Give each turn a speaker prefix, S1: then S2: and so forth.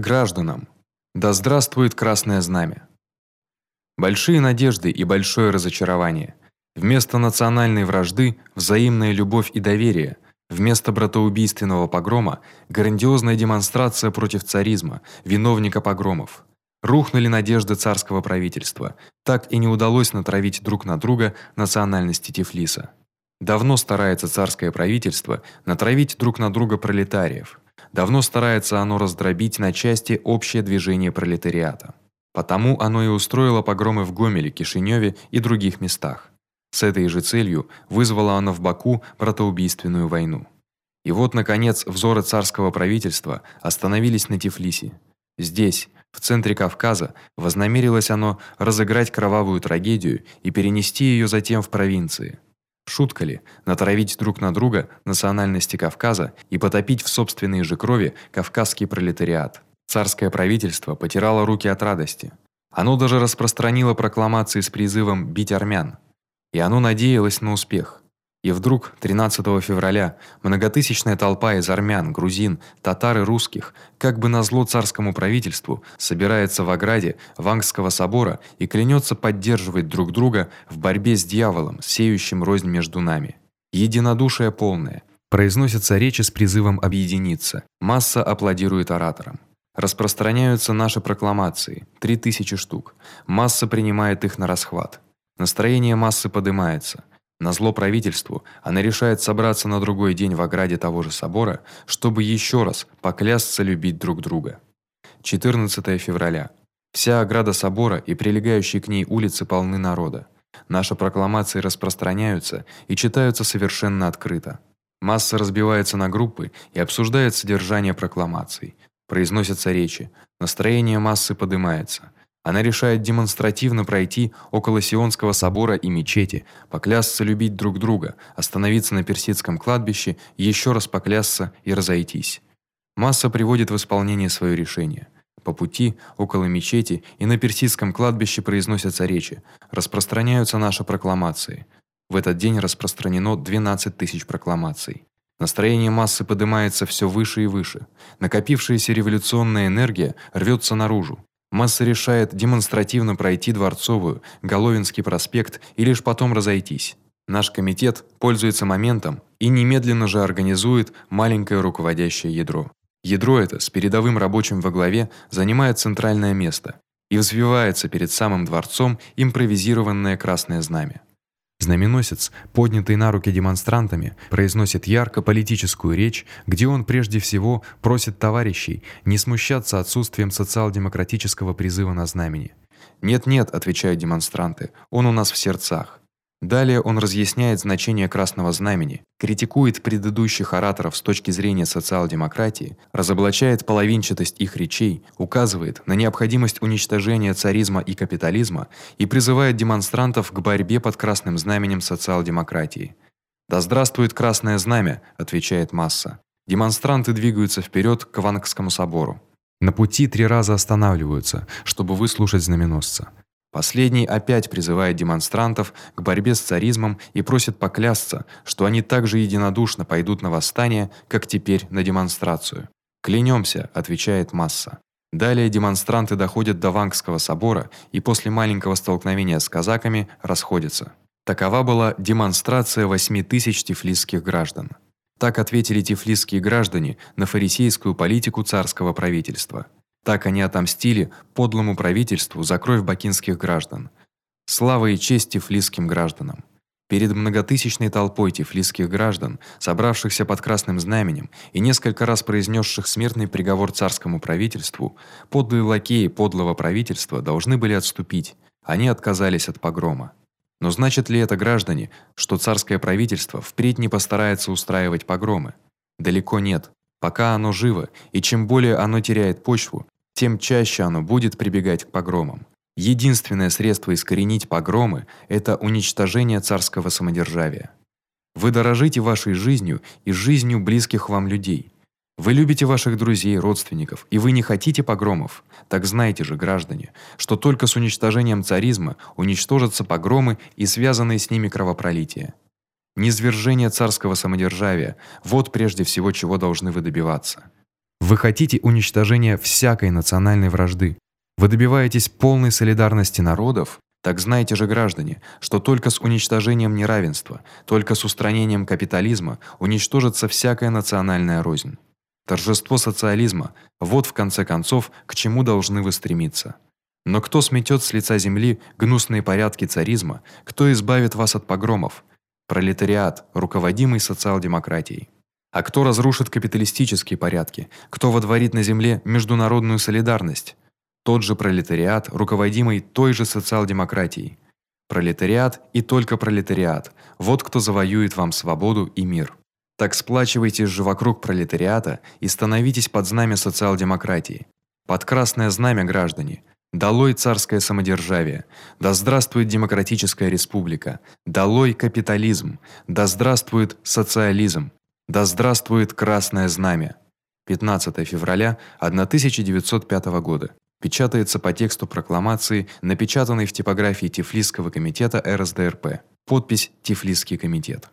S1: Гражданам. Да здравствует красное знамя. Большие надежды и большое разочарование. Вместо национальной вражды взаимная любовь и доверие. Вместо братоубийственного погрома грандиозная демонстрация против царизма, виновника погромов. Рухнули надежды царского правительства. Так и не удалось натравить друг на друга национальности Тифлиса. Давно старается царское правительство натравить друг на друга пролетариев. Давно старается оно раздробить на части общее движение пролетариата. Потому оно и устроило погромы в Гомеле, Кишиневе и других местах. С этой же целью вызвало оно в Баку братоубийственную войну. И вот наконец взоры царского правительства остановились на Тифлисе. Здесь, в центре Кавказа, вознамерилось оно разыграть кровавую трагедию и перенести её затем в провинции. Шутка ли натравить друг на друга национальности Кавказа и потопить в собственной же крови кавказский пролетариат? Царское правительство потирало руки от радости. Оно даже распространило прокламации с призывом бить армян. И оно надеялось на успех. И вдруг 13 февраля многотысячная толпа из армян, грузин, татар и русских, как бы назло царскому правительству, собирается в ограде Вангского собора и клянется поддерживать друг друга в борьбе с дьяволом, сеющим рознь между нами. Единодушие полное. Произносятся речи с призывом объединиться. Масса аплодирует ораторам. Распространяются наши прокламации, 3000 штук. Масса принимает их на расхват. Настроение массы поднимается. На зло правительству она решает собраться на другой день в ограде того же собора, чтобы еще раз поклясться любить друг друга. 14 февраля. Вся ограда собора и прилегающие к ней улицы полны народа. Наши прокламации распространяются и читаются совершенно открыто. Масса разбивается на группы и обсуждает содержание прокламаций. Произносятся речи. Настроение массы поднимается. Она решает демонстративно пройти около Сионского собора и мечети, поклясться любить друг друга, остановиться на персидском кладбище, еще раз поклясться и разойтись. Масса приводит в исполнение своё решение. По пути около мечети и на персидском кладбище произносятся речи, распространяются наши прокламации. В этот день распространено 12 тысяч прокламаций. Настроение массы поднимается всё выше и выше. Накопившаяся революционная энергия рвётся наружу. Масса решает демонстративно пройти Дворцовую, Головинский проспект и лишь потом разойтись. Наш комитет пользуется моментом и немедленно же организует маленькое руководящее ядро. Ядро это с передовым рабочим во главе занимает центральное место и взвивается перед самым дворцом импровизированное красное знамя. Знаменосец, поднятый на руки демонстрантами, произносит ярко политическую речь, где он прежде всего просит товарищей не смущаться отсутствием социал-демократического призыва на знамени. Нет-нет, отвечают демонстранты. Он у нас в сердцах. Далее он разъясняет значение красного знамени, критикует предыдущих ораторов с точки зрения социал-демократии, разоблачает половинчатость их речей, указывает на необходимость уничтожения царизма и капитализма и призывает демонстрантов к борьбе под красным знаменем социал-демократии. Да здравствует красное знамя, отвечает масса. Демонстранты двигаются вперед к Вангскому собору. На пути три раза останавливаются, чтобы выслушать знаменосца. Последний опять призывает демонстрантов к борьбе с царизмом и просит поклясться, что они так же единодушно пойдут на восстание, как теперь на демонстрацию. Клянемся, отвечает масса. Далее демонстранты доходят до Вангского собора и после маленького столкновения с казаками расходятся. Такова была демонстрация 8 тысяч тифлисских граждан. Так ответили тифлисские граждане на фарисейскую политику царского правительства. Так они отомстили подлому правительству за кровь бакинских граждан. Слава и честь тифлисским гражданам. Перед многотысячной толпой тифлисских граждан, собравшихся под красным знаменем и несколько раз произнесших смертный приговор царскому правительству, подлые лакеи подлого правительства должны были отступить. Они отказались от погрома. Но значит ли это, граждане, что царское правительство впредь не постарается устраивать погромы? Далеко нет. Пока оно живо, и чем более оно теряет почву, тем чаще оно будет прибегать к погромам. Единственное средство искоренить погромы это уничтожение царского самодержавия. Вы дорожите вашей жизнью и жизнью близких вам людей. Вы любите ваших друзей, родственников, и вы не хотите погромов. Так знайте же, граждане, что только с уничтожением царизма уничтожатся погромы и связанные с ними кровопролития. Низвержение царского самодержавия вот прежде всего чего должны вы добиваться. Вы хотите уничтожения всякой национальной вражды. Вы добиваетесь полной солидарности народов, так знайте же, граждане, что только с уничтожением неравенства, только с устранением капитализма уничтожится всякая национальная рознь. Торжество социализма вот в конце концов к чему должны вы стремиться. Но кто сметет с лица земли гнусные порядки царизма, кто избавит вас от погромов? Пролетариат, руководимый социал-демократией. А кто разрушит капиталистические порядки? Кто водворит на земле международную солидарность? Тот же пролетариат, руководимый той же социал-демократией. Пролетариат и только пролетариат. Вот кто завоюет вам свободу и мир. Так сплачивайтесь же вокруг пролетариата и становитесь под знамя социал-демократии. Под красное знамя, граждане. Долой царское самодержавие. Да здравствует демократическая республика. Долой капитализм. Да здравствует социализм. Да здравствует красное знамя. 15 февраля 1905 года. Печатается по тексту прокламации, напечатанной в типографии Тифлисского комитета РСДРП. Подпись Тифлисский комитет.